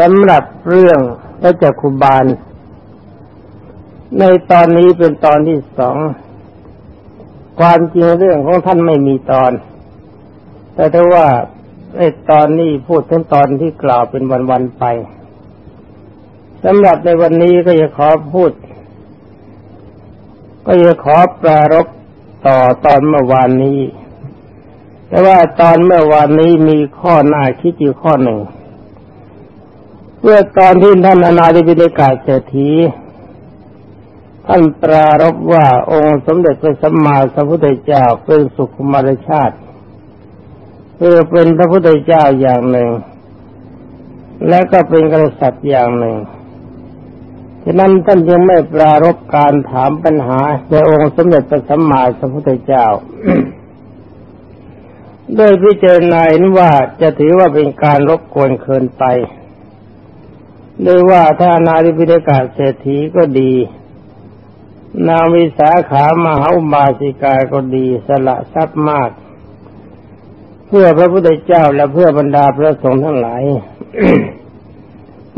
สำหรับเรื่องพระจักคุบาล ในตอนนี้เป็นตอนที่สอง ความจริงเรื่องของท่านไม่มีตอน แต่ถ้าว่าไอ้ตอนนี้พูดถึงตอนที่กล่าวเป็นวันๆไปสำหรับในวันนี้ก็จะขอพูด ก็จะขอปรารบต่อตอนเมื่อวานนี้ แต่ว่าตอนเมื่อวานนี้มีข้อหน้าคิดอยู่ข้อหนึ่ง เมื่อตอนที่ท่านอนาธิบิกาเศรษฐีท่านปรารบว่าองค์สมเด็จพระสัมมาสัมพุทธเจ้าเป็นสุขุมารชาติคือเป็นพระพุทธเจ้าอย่างหนึ่ง และก็เป็นกษัตริย์อย่างหนึ่งฉะนั้นท่านยังไม่ปรารบการถามปัญหาในองค์สมเด็จพระสัมมาสัมพุทธเจ้าโดยพิจารณาเห็นว่าจะถือว่าเป็นการรบกวนเกินไป โดยว่าถ้านาริพิเดกาเศรษฐีก็ดี นางวิสาขามหาอุบาสิกาก็ดีสละทรัพย์มาก เพื่อพระพุทธเจ้าและเพื่อบรรดาพระสงฆ์ทั้งหลาย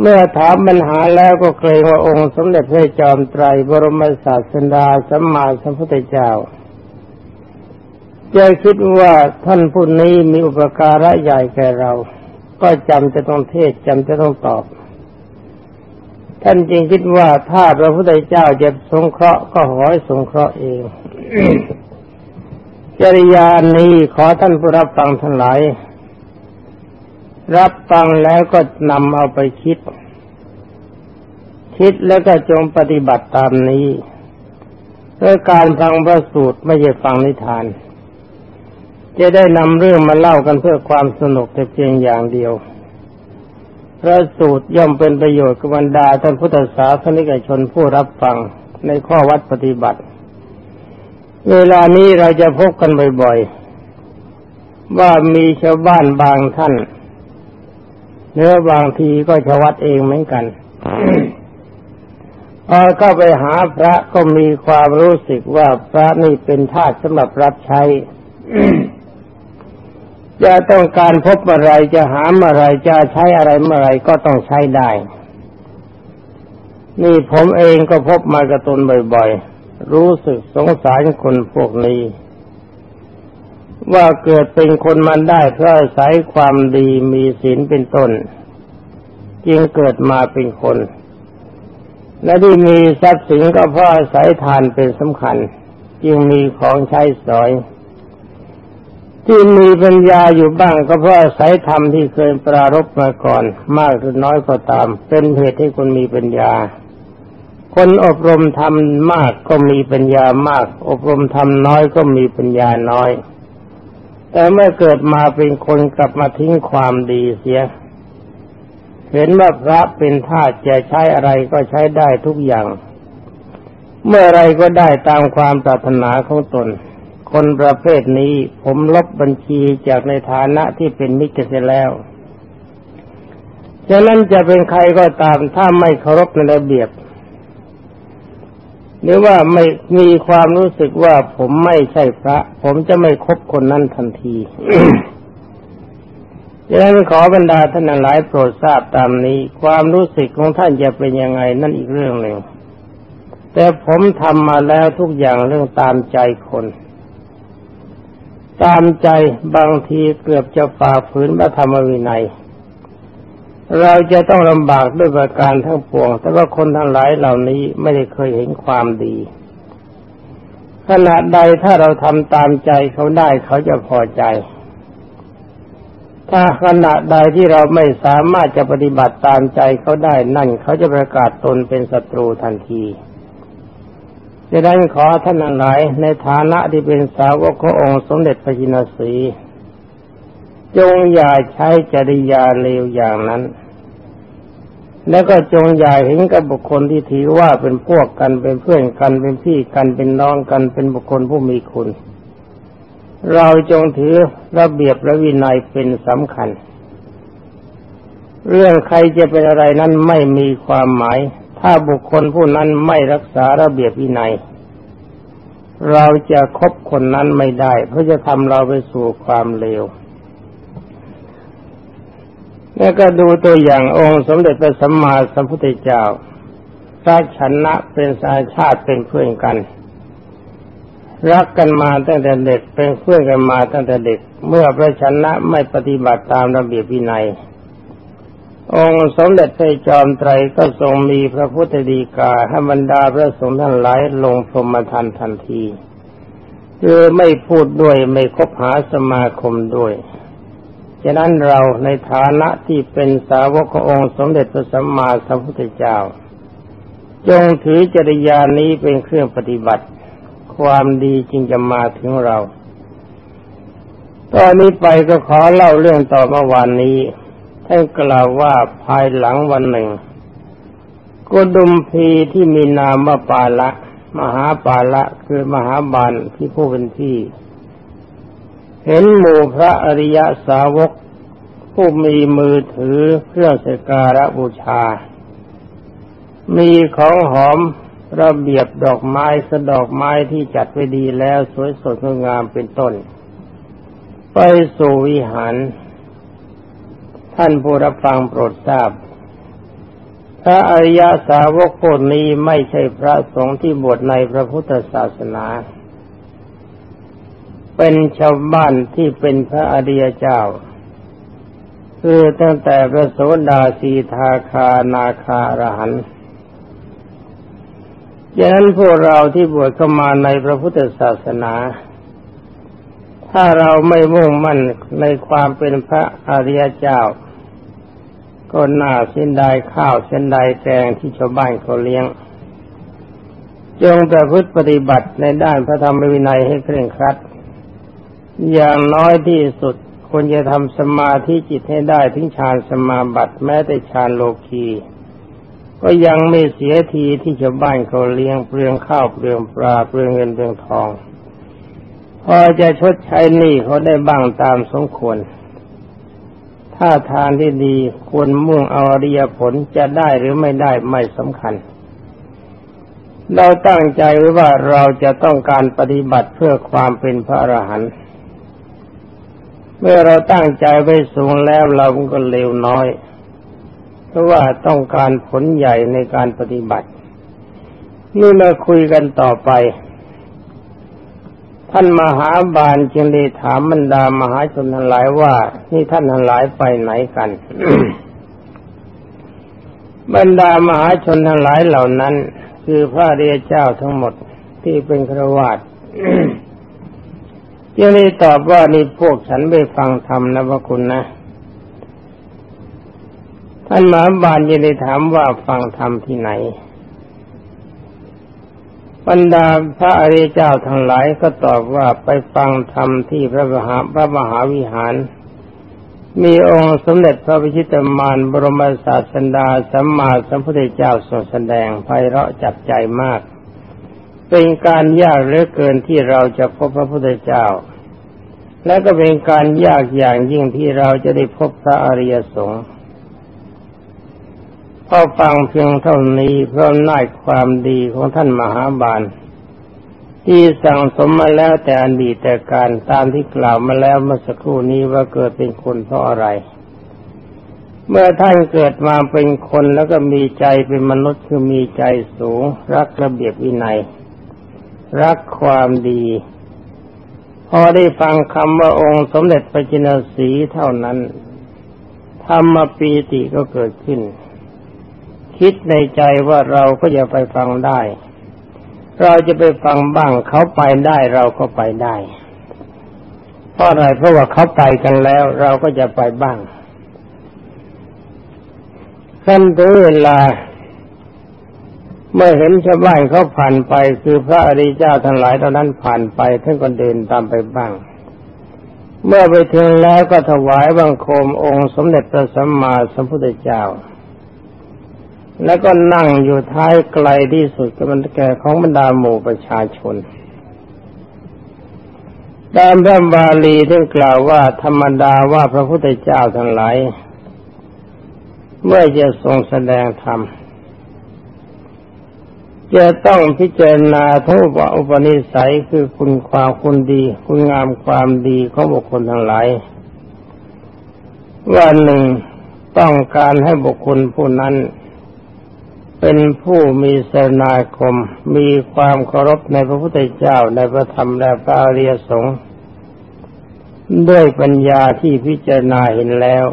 เมื่อถามปัญหาแล้วก็เกรงว่าองค์สมเด็จพระจอมไตรบรมศาสดาสัมมาสัมพุทธเจ้าจะคิดว่าท่านผู้นี้มีอุปการะใหญ่แก่เรา ก็จำจะต้องเทศจำจะต้องตอบ ท่านจึงคิดว่าถ้าพระพุทธเจ้าจะสงเคราะห์ก็ขอให้สงเคราะห์เองจริยานี้ขอท่านผู้รับฟังทั้งหลาย รับฟังแล้วก็นำเอาไปคิด คิดแล้วก็จงปฏิบัติตามนี้เพื่อการฟังพระสูตรไม่ใช่ฟังนิทาน จะได้นำเรื่องมาเล่ากันเพื่อความสนุกแต่เพียงอย่างเดียว พระสูตรย่อมเป็นประโยชน์กับบรรดาท่านพุทธศาสนิกชนผู้รับฟังในข้อวัดปฏิบัติ เวลานี้เราจะพบกันบ่อยๆ ว่ามีชาวบ้านบางท่านเนื้อบางทีก็ชาวัดเองเหมือนกันพอเข้าไปหาพระก็มีความรู้สึกว่าพระนี่เป็นทาสสำหรับรับใช้ จะต้องการพบอะไรจะหาอะไรจะใช้อะไรเมื่อไรก็ต้องใช้ได้ นี่ผมเองก็พบมากระตุนบ่อยๆ รู้สึกสงสารคนพวกนี้ ว่าเกิดเป็นคนมันได้เพราะอาศัยความดีมีศีลเป็นต้น จึงเกิดมาเป็นคน และที่มีทรัพย์สินก็เพราะอาศัยทานเป็นสำคัญ จึงมีของใช้สอย ที่มีปัญญาอยู่บ้างก็เพราะอาศัยธรรมที่เคยปรารบมาก่อน มากหรือน้อยก็ตาม เป็นเหตุให้คนมีปัญญา คนอบรมธรรมมากก็มีปัญญามาก อบรมธรรมน้อยก็มีปัญญาน้อย แต่เมื่อเกิดมาเป็นคนกลับมาทิ้งความดีเสีย เห็นว่าพระเป็นท่าจะใช้อะไรก็ใช้ได้ทุกอย่าง เมื่อไรก็ได้ตามความปรารถนาของตน คนประเภทนี้ผมลบบัญชีจากในฐานะที่เป็นมิตรเสียแล้วฉะนั้นจะเป็นใครก็ตามถ้าไม่เคารพในระเบียบ หรือว่าไม่มีความรู้สึกว่าผมไม่ใช่พระ ผมจะไม่คบคนนั้นทันทีดังนั้นขอบรรดาท่านหลายโปรดทราบตามนี้ ความรู้สึกของท่านจะเป็นยังไงนั่นอีกเรื่องหนึ่ง แต่ผมทำมาแล้วทุกอย่างเรื่องตามใจคน ตามใจบางทีเกือบจะฝ่าฝืนพระธรรมวินัย เราจะต้องลำบากด้วยประการทั้งปวง แต่ว่าคนทั้งหลายเหล่านี้ไม่ได้เคยเห็นความดีขณะใดถ้าเราทำตามใจเขาได้เขาจะพอใจ ถ้าขณะใดที่เราไม่สามารถจะปฏิบัติตามใจเขาได้นั่น เขาจะประกาศตนเป็นศัตรูทันที จะได้ขอท่านหลาย ในฐานะที่เป็นสาวกขององค์สมเด็จพระจินสีจงอย่าใช้จริยาเลวอย่างนั้น แล้วก็จงอย่าเห็นกับบุคคลที่ถือว่าเป็นพวกกันเป็นเพื่อนกันเป็นพี่กันเป็นน้องกันเป็นบุคคลผู้มีคุณ เราจงถือระเบียบและวินัยเป็นสำคัญ เรื่องใครจะเป็นอะไรนั้นไม่มีความหมาย ถ้าบุคคลผู้นั้นไม่รักษาระเบียบวินัย เราจะคบคนนั้นไม่ได้ เพราะจะทำเราไปสู่ความเลวนแล้วก็ดูตัวอย่างองค์สมเด็จพระสัมมาสัมพุทธเจ้าพระชนะเป็นสาชาติเป็นเพื่อนกัน รักกันมาตั้งแต่เด็กเป็นเพื่อนกันมาตั้งแต่เด็ก เมื่อพระชนะไม่ปฏิบัติตามระเบียบวินัย องค์สมเด็จพระจอมไตรก็ทรงมีพระพุทธดีกาให้บรรดาพระสงฆ์ทั้งหลายลงพรหมทันทันทีคือไม่พูดด้วยไม่คบหาสมาคมด้วยฉะนั้นเราในฐานะที่เป็นสาวกขององค์สมเด็จพระสัมมาสัมพุทธเจ้า จงถือจริยานี้เป็นเครื่องปฏิบัติ ความดีจึงจะมาถึงเรา ตอนนี้ไปก็ขอเล่าเรื่องต่อเมื่อวานนี้ ท่านกล่าวว่าภายหลังวันหนึ่งกุดุมพีที่มีนามว่าปาละ มหาปาละคือมหาบาลที่ผู้เป็นที่ เห็นหมู่พระอริยสาวก ผู้มีมือถือเครื่องสการะบูชา มีของหอมระเบียบดอกไม้สดอกไม้ที่จัดไว้ดีแล้วสวยสดงดงามเป็นต้น ไปสู่วิหาร ท่านผู้รับฟังโปรดทราบ พระอริยสาวกพวกนี้ไม่ใช่พระสงฆ์ที่บวชในพระพุทธศาสนา เป็นชาวบ้านที่เป็นพระอริยเจ้า คือตั้งแต่พระโสดาสีทาคานาคารหันดังนั้นพวกเราที่บวชเข้ามาในพระพุทธศาสนา ถ้าเราไม่มุ่งมั่นในความเป็นพระอริยเจ้า ก็น่าเส้นใดข้าวเส้นใดแกงที่ชาวบ้านเขาเลี้ยง จงประพฤติปฏิบัติในด้านพระธรรมวินัยให้เคร่งครัด อย่างน้อยที่สุดควรจะทำสมาธิจิตให้ได้ถึงฌานสมาบัติแม้แต่ฌานโลกีก็ยังไม่เสียทีที่ชาวบ้านเขาเลี้ยงเปลืองข้าวเปลืองปลาเปลืองเงินเปลืองทอง พอจะชดใช้หนี้เขาได้บ้างตามสมควร ถ้าทานที่ดีควรมุ่งเอาอริยผลจะได้หรือไม่ได้ไม่สำคัญ เราตั้งใจไว้ว่าเราจะต้องการปฏิบัติเพื่อความเป็นพระอรหันต์เมื่อเราตั้งใจไว้สูงแล้วเราก็เร็วน้อย เพราะว่าต้องการผลใหญ่ในการปฏิบัตินี่มาคุยกันต่อไป ท่านมหาบาลจึงได้ถามบรรดามหาชนทั้งหลายว่านี่ท่านทั้งหลายไปไหนกัน บรรดามหาชนทั้งหลายเหล่านั้น คือพระเรียเจ้าทั้งหมดที่เป็นครวาตยังได้ตอบว่านี่พวกฉันไปฟังธรรมนะพระคุณนะ ท่านมหาบาลยังได้ถามว่าฟังธรรมที่ไหน บรรดาพระอริยเจ้าทั้งหลายก็ตอบว่าไปฟังธรรมที่พระมหาพระมหาวิหาร มีองค์สมเด็จพระพิชิตมารบรมศาสดาสัมมาสัมพุทธเจ้าทรงแสดงไพเราะจับใจมาก เป็นการยากเหลือเกินที่เราจะพบพระพุทธเจ้า และก็เป็นการยากอย่างยิ่งที่เราจะได้พบพระอริยสงฆ์ พอฟังเพียงเท่านี้เพราะน่ายความดีของท่านมหาบาล ที่สั่งสมมาแล้วแต่อันดีแต่การตามที่กล่าวมาแล้วเมื่อสักครู่นี้ว่าเกิดเป็นคนเพราะอะไร เมื่อท่านเกิดมาเป็นคนแล้วก็มีใจเป็นมนุษย์คือมีใจสูง รักระเบียบวินัย รักความดีพอได้ฟังคำว่าองค์สมเด็จพระจินสีเท่านั้นธรรมปีติก็เกิดขึ้น คิดในใจว่าเราก็จะไปฟังได้ เราจะไปฟังบ้างเขาไปได้เราก็ไปได้เพราะอะไรเพราะว่าเขาไปกันแล้ว เราก็จะไปบ้างขั้นถึงเวลาเมื่อเห็นชาวบ้านเขาผ่านไป คือพระอริยเจ้าทั้งหลายตอนนั้นผ่านไปท่านก็เดินตามไปบ้าง เมื่อไปถึงแล้วก็ถวายบังคมองค์สมเด็จพระสัมมาสัมพุทธเจ้า แล้วก็นั่งอยู่ท้ายไกลที่สุดกับมันแก่ของบรรดาหมู่ประชาชนตามพระบาลีที่กล่าวว่าธรรมดาว่าพระพุทธเจ้าทั้งหลายเมื่อจะทรงแสดงธรรมจะต้องพิจารณาทั้งอุปนิสัยคือคุณความคุณดี คุณงามความดีของบุคคลทั้งหลาย ว่าหนึ่งต้องการให้บุคคลผู้นั้น เป็นผู้มีสนาคม มีความเคารพในพระพุทธเจ้าในพระธรรมและพระอริยสงฆ์ด้วยปัญญาที่พิจารณาเห็นแล้ว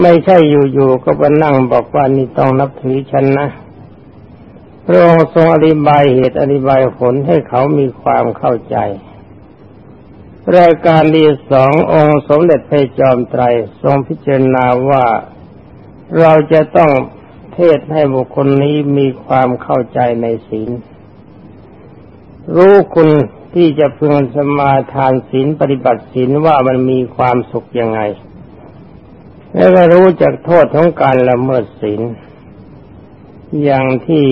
ไม่ใช่อยู่ๆก็มานั่งบอกว่านี่ต้องนับถือฉันนะพระองค์ทรงอธิบายเหตุอธิบายผลให้เขามีความเข้าใจ รายการที่สององค์สมเด็จพระจอมไตรทรงพิจารณาว่าเราจะต้อง เทศให้บุคคลนี้มีความเข้าใจในศีล รู้คุณที่จะพึงสมาทานศีลปฏิบัติศีลว่ามันมีความสุขยังไง แล้วก็รู้จักโทษของการละเมิดศีล อย่างที่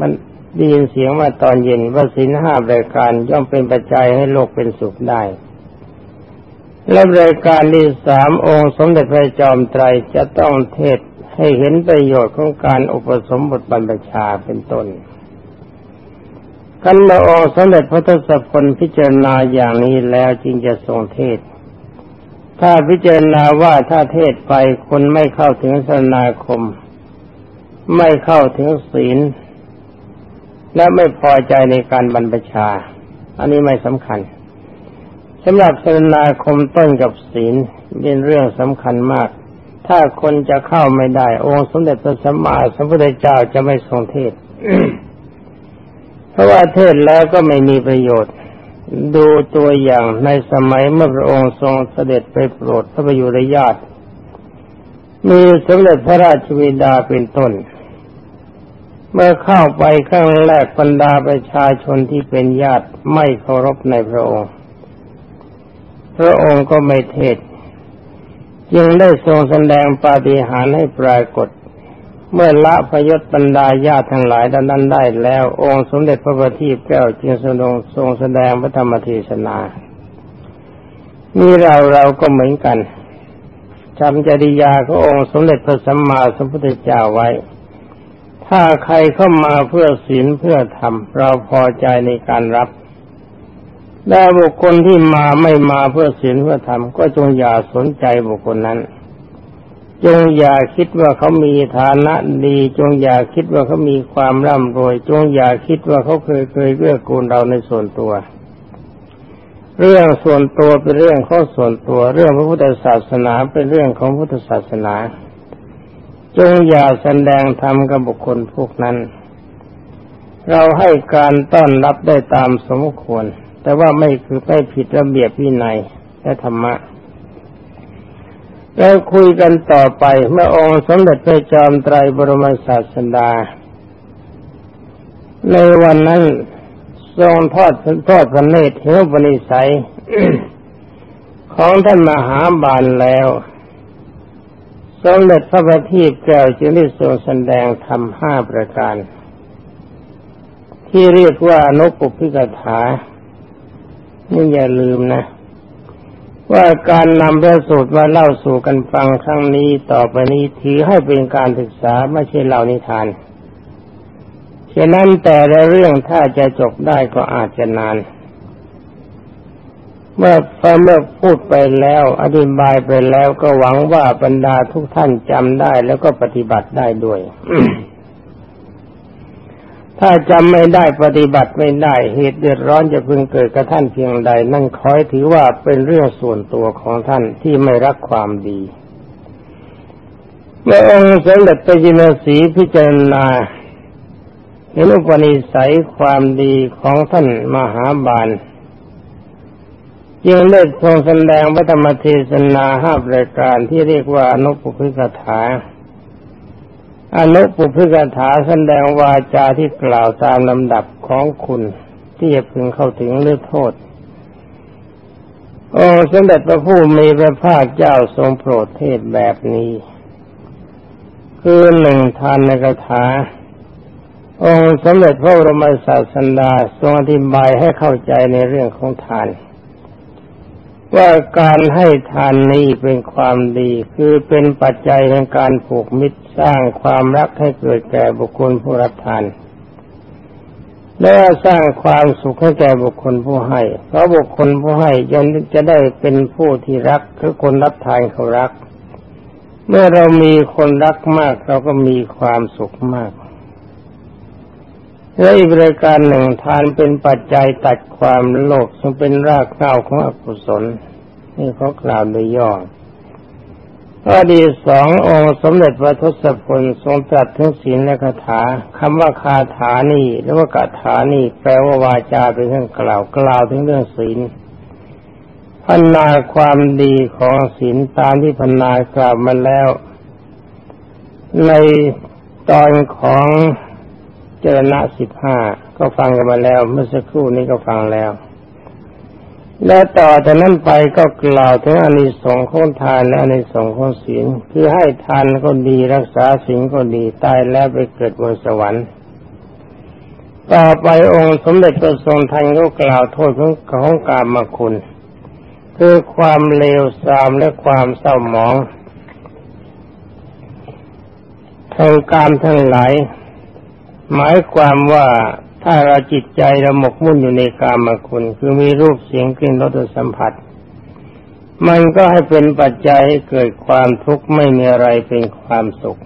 มันได้ยินเสียงว่าตอนเย็นว่าศีลห้ารายการย่อมเป็นปัจจัยให้โลกเป็นสุขได้ และรายการที่สามองค์สมเด็จพระจอมไตรจะต้องเทศ ให้เห็นประโยชน์ของการอุปสมบทบรรพชาเป็นต้นกันมาองสมเด็จพระทศพลพิจารณาอย่างนี้แล้วจึงจะทรงเทศ ถ้าพิจารณาว่าถ้าเทศไปคนไม่เข้าถึงสนาคม ไม่เข้าถึงศีล และไม่พอใจในการบรรพชา อันนี้ไม่สำคัญสำหรับสนาคมต้นกับศีลเป็นเรื่องสำคัญมาก ถ้าคนจะเข้าไม่ได้ องค์สมเด็จพระสัมมาสัมพุทธเจ้าจะไม่ทรงเทศ เพราะว่าเทศแล้วก็ไม่มีประโยชน์ ดูตัวอย่างในสมัยเมื่อพระองค์ทรงเสด็จไปโปรดพระประยุรญาติ มีสมเด็จพระราชวิดาเป็นต้น เมื่อเข้าไปข้างแรกบรรดาประชาชนที่เป็นญาติไม่เคารพในพระองค์ พระองค์ก็ไม่เทศ จึงได้ทรงแสดงปาฏิหาริย์ให้ปรากฏ เมื่อละพยศบรรดาญาติทั้งหลายดังนั้นได้แล้ว องค์สมเด็จพระบัณฑิตแก้วจึงทรงทรงแสดงพระธรรมเทศนามีเราเราก็เหมือนกันจำจริยาขององค์สมเด็จพระสัมมาสัมพุทธเจ้าไว้ ถ้าใครเข้ามาเพื่อศีลเพื่อธรรมเราพอใจในการรับ แต่บุคคลที่มาไม่มาเพื่อศีลเพื่อธรรมก็จงอย่าสนใจบุคคลนั้น จงอย่าคิดว่าเขามีฐานะดี จงอย่าคิดว่าเขามีความร่ำรวย จงอย่าคิดว่าเขาเคยเคยเกื้อกูลเราในส่วนตัว เรื่องส่วนตัวเป็นเรื่องข้อส่วนตัว เรื่องพระพุทธศาสนาเป็นเรื่องของพุทธศาสนา จงอย่าแสดงธรรมกับบุคคลพวกนั้น เราให้การต้อนรับได้ตามสมควร แต่ว่าไม่คือไม่ผิดระเบียบวินัยและธรรมะเราคุยกันต่อไปเมื่อองค์สมเด็จพระจอมไตรบรมศาสดา ในวันนั้นทรงทอดทอดพระเนตรเห็นปณิสัย ของท่านมหาบาลแล้วสมเด็จพระบัณฑิตแก้วจึงได้ทรงแสดงธรรมห้าประการ ที่เรียกว่าอนุปพิกถา นี่อย่าลืมนะ ว่าการนำพระสูตรมาเล่าสู่กันฟังครั้งนี้ต่อไปนี้ถือให้เป็นการศึกษาไม่ใช่เล่านิทานฉะนั้นแต่ละเรื่องถ้าจะจบได้ก็อาจจะนาน เมื่อพอเมื่อพูดไปแล้ว อธิบายไปแล้วก็หวังว่าบรรดาทุกท่านจำได้แล้วก็ปฏิบัติได้ด้วย ถ้าจำไม่ได้ปฏิบัติไม่ได้เหตุเดือดร้อนจะพึงเกิดกับท่านเพียงใด นั่นคอยถือว่าเป็นเรื่องส่วนตัวของท่านที่ไม่รักความดีเมื่อองค์สมเด็จพระจินสีพิจารณาเห็นอุปนิสัยความดีของท่านมหาบาลจึงเลิกทรงแสดงพระธรรมเทศนาห้ารายการที่เรียกว่าอนุปุพิกถา อนุปุพิกถาแสดงวาจาที่กล่าวตามลำดับของคุณที่จะพึงเข้าถึงเลือโทษ องสมเด็จพระผู้มีพระภาคเจ้าทรงโปรดเทศแบบนี้ คือหนึ่งทานในคาถา องค์สมเด็จพระบรมศาสดาทรงอธิบายให้เข้าใจในเรื่องของทาน ว่าการให้ทานนี้เป็นความดี คือเป็นปัจจัยในการผูกมิตรสร้างความรักให้เกิดแก่บุคคลผู้รับทาน และสร้างความสุขให้แก่บุคคลผู้ให้ เพราะบุคคลผู้ให้ยันจะได้เป็นผู้ที่รักคือคนรับทานเขารัก เมื่อเรามีคนรักมากเราก็มีความสุขมาก และอีกรายการหนึ่งทานเป็นปัจจัยตัดความโลภซึ่งเป็นรากเหง้าของอกุศลนี่เขากล่าวโดยย่ออดีสององค์สมเด็จพระทศพลทรงตรัสถึงศีลและคาถาคำว่าคาถานี่หรือว่าคาถานี่แปลว่าวาจาเป็นเรื่องกล่าวกล่าวถึงเรื่องศีลพันนาความดีของศีลตามที่พันนากล่าวมาแล้ว ในตอนของ จรณะสิบห้าก็ฟังกันมาแล้ว เมื่อสักครู่นี้ก็ฟังแล้ว แล้วต่อจากนั้นไปก็กล่าวถึงอนิสงส์ของทานและอนิสงส์ของศีลคือให้ทานก็ดีรักษาศีลก็ดีตายแล้วไปเกิดบนสวรรค์ ต่อไปองค์สมเด็จพระทรงทันก็กล่าวโทษของของกามคุณ คือความเลวทรามและความเศร้าหมองทางการทั้งหลาย หมายความว่าถ้าเราจิตใจเราหมกมุ่นอยู่ในกามคุณ คือมีรูปเสียงกลิ่นรสสัมผัส มันก็ให้เป็นปัจจัยให้เกิดความทุกข์ไม่มีอะไรเป็นความสุข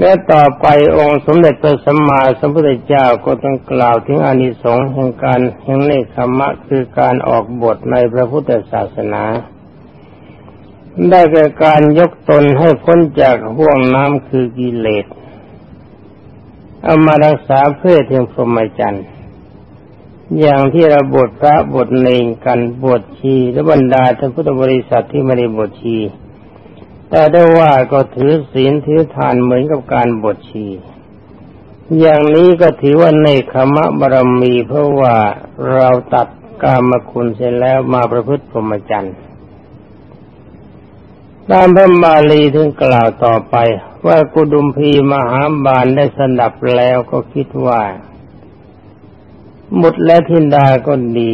และต่อไปองค์สมเด็จพระสัมมาสัมพุทธเจ้าก็ต้องกล่าวถึงอานิสงส์แห่งการแห่งเนคขมะคือการออกบทในพระพุทธศาสนา ได้แก่การยกตนให้พ้นจากห่วงน้ำคือกิเลส เอามารักษาเพื่อถึงพรหมจรรย์อย่างที่เราบวชพระบวชเนงกันบวชชีและบรรดาท่านพุทธบริษัทที่ไม่ได้บวชชี แต่ได้ว่าก็ถือศีลถือทานเหมือนกับการบวชชี อย่างนี้ก็ถือว่าในขมะบารมีเพราะว่าเราตัดกามคุณเสร็จแล้วมาประพฤติพรหมจรรย์ตามพระบาลีถึงกล่าวต่อไป ว่ากุดุมพีมหาบาลได้สนับแล้วก็คิดว่า หมุดและทินดาก็ดี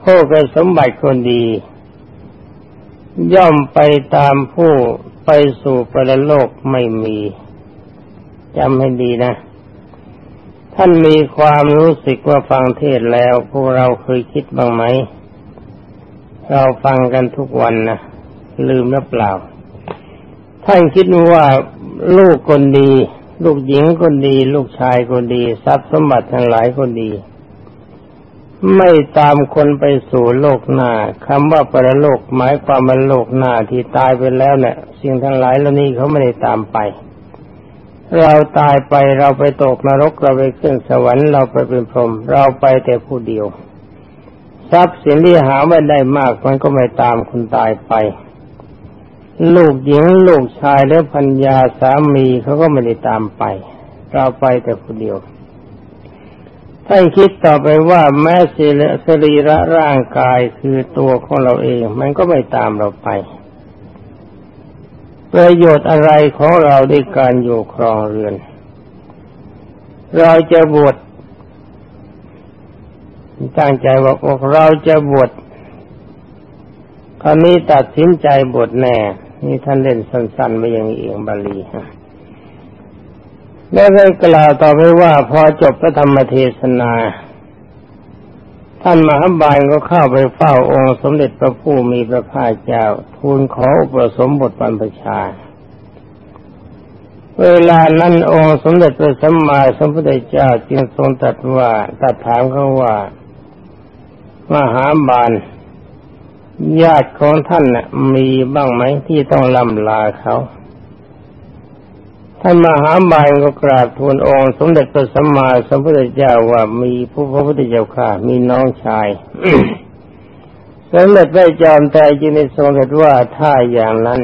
โภกสมบัติคนดี ย่อมไปตามผู้ไปสู่ปรโลกไม่มีจำให้ดีนะ ท่านมีความรู้สึกว่าฟังเทศแล้วพวกเราเคยคิดบ้างไหม เราฟังกันทุกวันนะลืมหรือเปล่า ท่านคิดว่าลูกคนดี ลูกหญิงคนดี ลูกชายคนดี ทรัพย์สมบัติทั้งหลายคนดี ไม่ตามคนไปสู่โลกหน้าคำว่าปรโลกหมายความว่าโลกหน้าที่ตายไปแล้วเนี่ยสิ่งทั้งหลายเหล่านี้เขาไม่ได้ตามไป เราตายไปเราไปตกนรกเราไปขึ้นสวรรค์เราไปเป็นพรหมเราไปแต่ผู้เดียว ทรัพย์สินที่หาไม่ได้มากมันก็ไม่ตามคุณตายไป ลูกหญิงลูกชายและพัญญาสามีเขาก็ไม่ได้ตามไป เราไปแต่คนเดียวท่านคิดต่อไปว่าแม้สรีระร่างกายคือตัวของเราเอง มันก็ไม่ตามเราไป ประโยชน์อะไรของเราด้วยการอยู่ครองเรือน เราจะบวชตั้งใจว่าเราจะบวชคราวนี้ตัดสินใจบวชแน่ นี่ท่านเล่นสั้นๆไม่ยังเองบาลีฮะแล้วได้กล่าวต่อไปว่าพอจบพระธรรมเทศนา ท่านมหาบาลก็เข้าไปเฝ้าองค์สมเด็จพระผู้มีพระภาคเจ้า ทูลขออุปสมบทบรรพชา เวลานั้นองค์สมเด็จพระสัมมาสัมพุทธเจ้าจึงทรงตรัสว่าตรัสถามเขาว่า มหาบาล ญาติของท่านนะมีบ้างไหมที่ต้องลำลาเขาท่านมหาบาลก็กราบทูลองค์ สมเด็จพระสัมมาสัมพุทธเจ้าว่ามีผู้พระพุทธเจ้าค่ะ มีน้องชายสมเด็จพระจอมแต่จึงได้ทรงตรัสว่าถ้าอย่างนั้น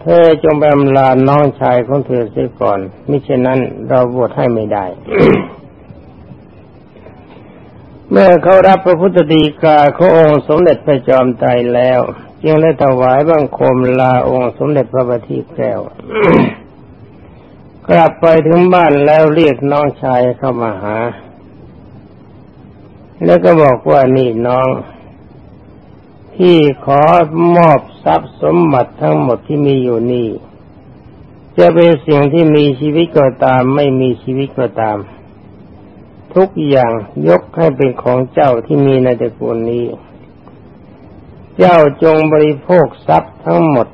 เธอจงไปอำลาน้องชายของเธอเสียก่อน มิเช่นนั้นเราบวชให้ไม่ได้ เมื่อเขารับพระพุทธดีกาขององค์สมเด็จพระจอมไตรแล้วจึงได้ถวายบังคมลาองค์สมเด็จพระบัณฑิตแก้วกลับไปถึงบ้านแล้วเรียกน้องชายเข้ามาหา แล้วก็บอกว่านี่น้อง ที่ขอมอบทรัพย์สมบัติทั้งหมดที่มีอยู่นี่ จะเป็นสิ่งที่มีชีวิตก็ตาม ไม่มีชีวิตก็ตาม ทุกอย่างยกให้เป็นของเจ้าที่มีในตระกูลนี้ เจ้าจงบริโภคทรัพย์ทั้งหมด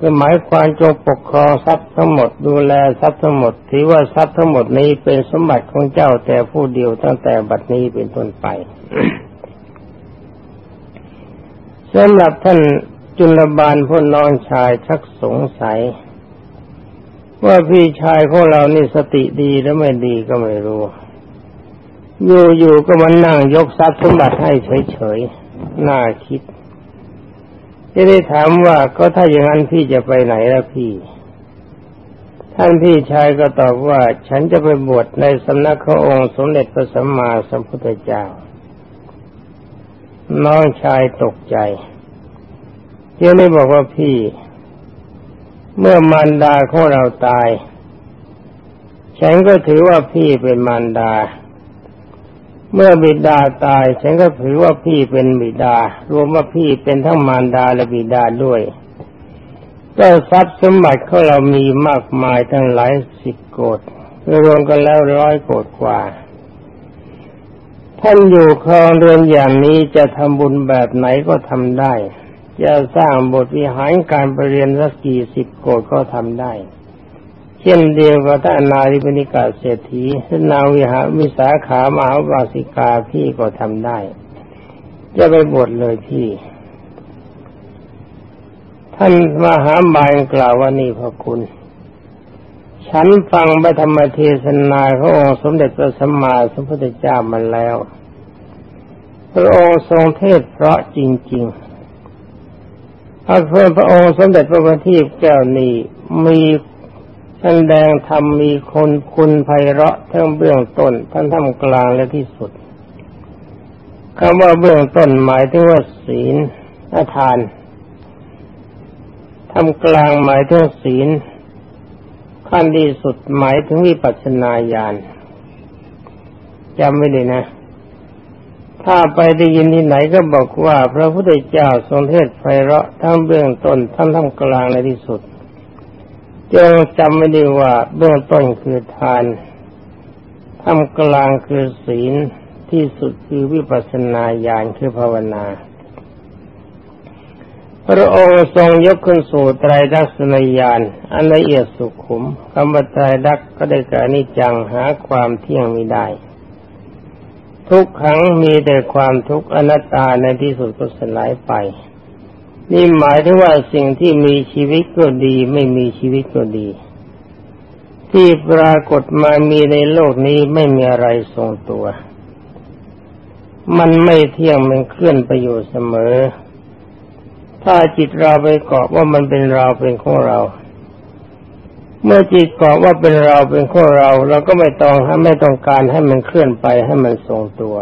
ก็หมายความจงปกครองทรัพย์ทั้งหมดดูแลทรัพย์ทั้งหมดถือว่าทรัพย์ทั้งหมดนี้เป็นสมบัติของเจ้าแต่ผู้เดียวตั้งแต่บัดนี้เป็นต้นไปสำหรับท่านจุลบาลพ่อน้องชายชักสงสัย ว่าพี่ชายของเรานี่สติดีหรือไม่ดีก็ไม่รู้อยู่ๆก็มานั่งยกทรัพย์สมบัติให้เฉยๆน่าคิดจะได้ถามว่าก็ถ้าอย่างนั้นพี่จะไปไหนล่ะพี่ ท่านพี่ชายก็ตอบว่า ฉันจะไปบวชในสำนักขององค์สมเด็จพระสัมมาสัมพุทธเจ้า น้องชายตกใจเจ้าได้บอกว่าพี่ เมื่อมารดาของเราตาย ฉันก็ถือว่าพี่เป็นมารดา เมื่อบิดาตาย ฉันก็ถือว่าพี่เป็นบิดา รวมว่าพี่เป็นทั้งมารดาและบิดาด้วยก็ทรัพย์สมบัติของเรามีมากมายทั้งหลายสิบโกดรวมกันแล้วร้อยโกดกว่า ท่านอยู่ครองเรือนอย่างนี้จะทำบุญแบบไหนก็ทำได้ จะสร้างบทวิหารการไปเรียนสักกี่สิบโกดก็ทำได้ เช่นเดียวกับท่านนาริบนิกาเศรษฐีท่านนาวิหาวิสาขามหาวาสิกาพี่ก็ทำได้ จะไปบวชเลยพี่ ท่านมหาบายกล่าวว่านี่พระคุณ ฉันฟังพระธรรมเทศนาขององค์สมเด็จพระสัมมาสัมพุทธเจ้ามาแล้วพระองค์ทรงเทศเพราะจริง ๆ พระเพื่อนพระองค์สมเด็จพระบัณฑิตแก้วนี้มีแสดงธรรมมีคนคุณไพเราะทั้งเบื้องต้นทั้งท่ามกลางและที่สุดคำว่าเบื้องต้นหมายถึงว่าศีลอาทานทำกลางหมายถึงศีล ขั้นที่สุดหมายถึงวิปัสสนาญาณจำไม่ได้นะ ถ้าไปได้ยินที่ไหนก็บอกว่า พระพุทธเจ้าทรงเทศไพเราะทั้งเบื้องต้นทั้งท่ามกลางและที่สุดจงจำไม่ได้ว่าเบื้องต้นคือทานทำกลางคือศีลที่สุดคือวิปัสสนาญาณคือภาวนา พระองค์ทรงยกขึ้นสู่ไตรดักษนญาณอันละเอียดสุขุมคำว่าไตรดักก็ได้แก่นิจังหาความเที่ยงไม่ได้ ทุกครั้งมีแต่ความทุกข์อนัตตาในที่สุดก็สลายไป นี่หมายถึงว่าสิ่งที่มีชีวิตก็ดี ไม่มีชีวิตก็ดี ที่ปรากฏมามีในโลกนี้ไม่มีอะไรทรงตัว มันไม่เที่ยงมันเคลื่อนไปอยู่เสมอ ถ้าจิตเราไปเกาะว่ามันเป็นเราเป็นของเรา เมื่อจิตเกาะว่าเป็นเราเป็นขอเรา เราก็ไม่ต้องไม่ต้องการให้มันเคลื่อนไปให้มันทรงตัว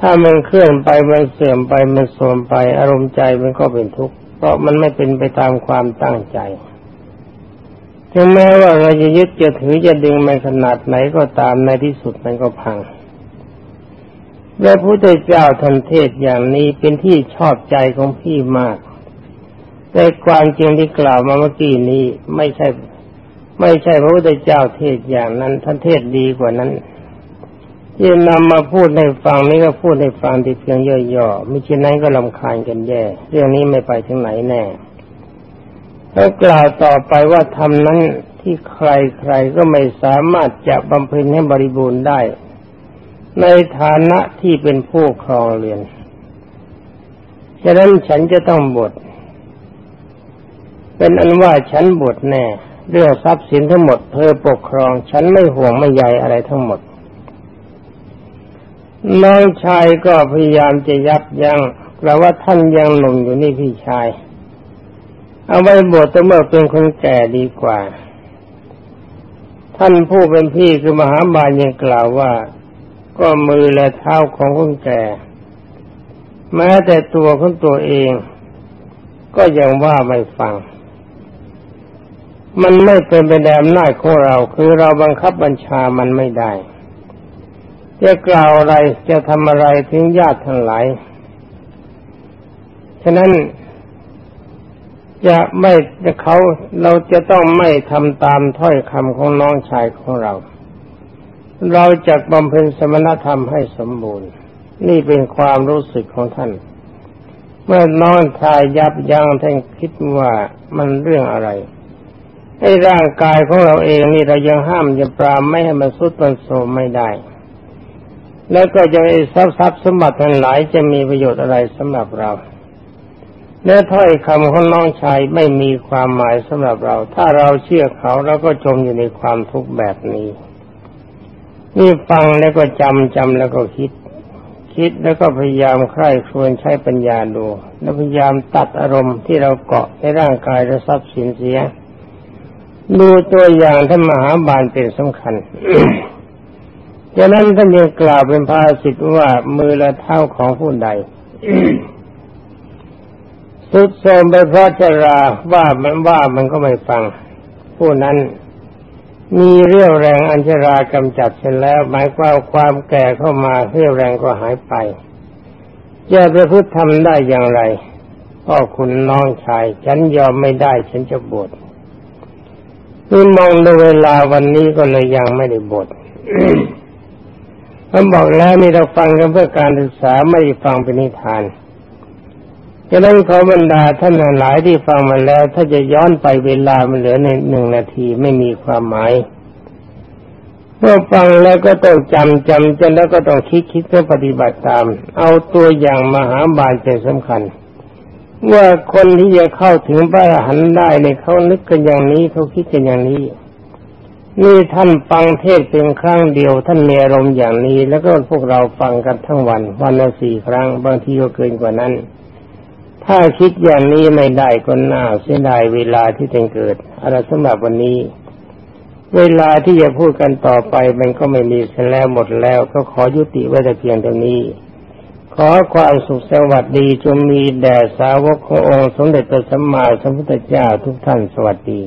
ถ้ามันเคลื่อนไปมันเสื่อมไปมันโทรมไป อารมณ์ใจมันก็เป็นทุกข์เพราะมันไม่เป็นไปตามความตั้งใจถึงแม้ว่าเราจะยึดจะถือจะดึงมันขนาดไหนก็ตามในที่สุดมันก็พังพระพุทธเจ้าทันเทศอย่างนี้เป็นที่ชอบใจของพี่มาก แต่ความจริงที่กล่าวมาเมื่อกี้นี้ไม่ใช่ ไม่ใช่พระพุทธเจ้าเทศอย่างนั้นท่านเทศดีกว่านั้นที่นำมาพูดให้ฟังนี่ก็พูดให้ฟังที่เพียงย่อๆม่เช่นนั้นก็ลำคาญกันแย่ เรื่องนี้ไม่ไปถึงไหนแน่แล้วกล่าวต่อไปว่าทำนั้นที่ใครใครก็ไม่สามารถจะบำเพ็ญให้บริบูรณ์ได้ ในฐานะที่เป็นผู้ครองเรือน ฉะนั้นฉันจะต้องบท เป็นอันว่าฉันบทแน่เรื่องทรัพย์สินทั้งหมดเธอปกครอง ฉันไม่ห่วงไม่ใยอะไรทั้งหมด น้องชายก็พยายามจะยับยัง้งกล่าวว่าท่านยังหนุ่มอยู่นี่พี่ชาย เอาไว้บวชแต่เมื่อเป็นคนแก่ดีกว่า ท่านผู้เป็นพี่คือมหาบาลยังกล่าวว่า ก็มือและเท้าของคนแก่ แม้แต่ตัวของตัวเอง ก็ยังว่าไม่ฟัง มันไม่เป็นไปแดมหน้าของเรา คือเราบังคับบัญชามันไม่ได้ จะกล่าวอะไรจะทำอะไรถึงญาติทั้งหลาย ฉะนั้นจะไม่จะเขาเราจะต้องไม่ทำตามถ้อยคำของน้องชายของเรา เราจะบำเพ็ญสมณธรรมให้สมบูรณ์ นี่เป็นความรู้สึกของท่าน เมื่อน้องชายยับยั้งท่านคิดว่ามันเรื่องอะไร ไอ้ร่างกายของเราเองนี่เรายังห้ามยังปรามไม่ให้มันสุดมันโทมไม่ได้ แล้วก็จะไอ้ทรัพย์ทรัพย์สมบัติทั้งหลายจะมีประโยชน์อะไรสำหรับเราเนื้อถ้อยคำของน้องชายไม่มีความหมายสำหรับเรา ถ้าเราเชื่อเขาเราก็จมอยู่ในความทุกข์แบบนี้ นี่ฟังแล้วก็จำจำแล้วก็คิด คิดแล้วก็พยายามใคร่ครวญใช้ปัญญาดู แล้วพยายามตัดอารมณ์ที่เราเกาะในร่างกายและทรัพย์สินเสีย ดูตัวอย่างท่านมหาบาลเป็นสำคัญดังนั้นท่านยังกล่าวเป็นภาษิตว่ามือและเท้าของผู้ใดสุดโทมไปเพราะชราว่ามันว่ามันก็ไม่ฟัง ผู้นั้น มีเรี่ยวแรงอัญชรากำจัดเสร็จแล้ว หมายความความแก่เข้ามาเรี่ยวแรงก็หายไปจะประพฤติทำได้อย่างไรพ่อคุณน้องชาย ฉันยอมไม่ได้ฉันจะบวช นี่มองดูเวลาวันนี้ก็เลยยังไม่ได้บวชผมบอกแล้วนี่เราฟังกันเพื่อการศึกษาไม่ได้ฟังเป็นนิทานฉะนั้นขอบรรดาท่านหลายที่ฟังมาแล้ว ถ้าจะย้อนไปเวลามันเหลือในหนึ่งนาทีไม่มีความหมายเมื่อฟังแล้วก็ต้องจำจำจนแล้วก็ต้องคิดคิดเพื่อปฏิบัติตาม เอาตัวอย่างมหาบาลเป็นสำคัญ ว่าคนที่จะเข้าถึงพระอรหันต์ได้เนี่ยเขานึกกันอย่างนี้เขาคิดกันอย่างนี้ นี่ท่านฟังเทศเป็นครั้งเดียว ท่านมีอารมณ์อย่างนี้ แล้วก็พวกเราฟังกันทั้งวัน วันละสี่ครั้ง บางทีก็เกินกว่านั้น ถ้าคิดอย่างนี้ไม่ได้ก็น่าเสียดายเวลาที่จะเกิดอะไรสำหรับวันนี้ เวลาที่จะพูดกันต่อไปมันก็ไม่มีเสียแล้วหมดแล้ว ก็ขอยุติไว้แต่เพียงเท่านี้ ขอความสุขสวัสดีจงมีแด่สาวกขององค์สมเด็จตัสัมมาสัมพุทธเจ้าทุกท่านสวัสดี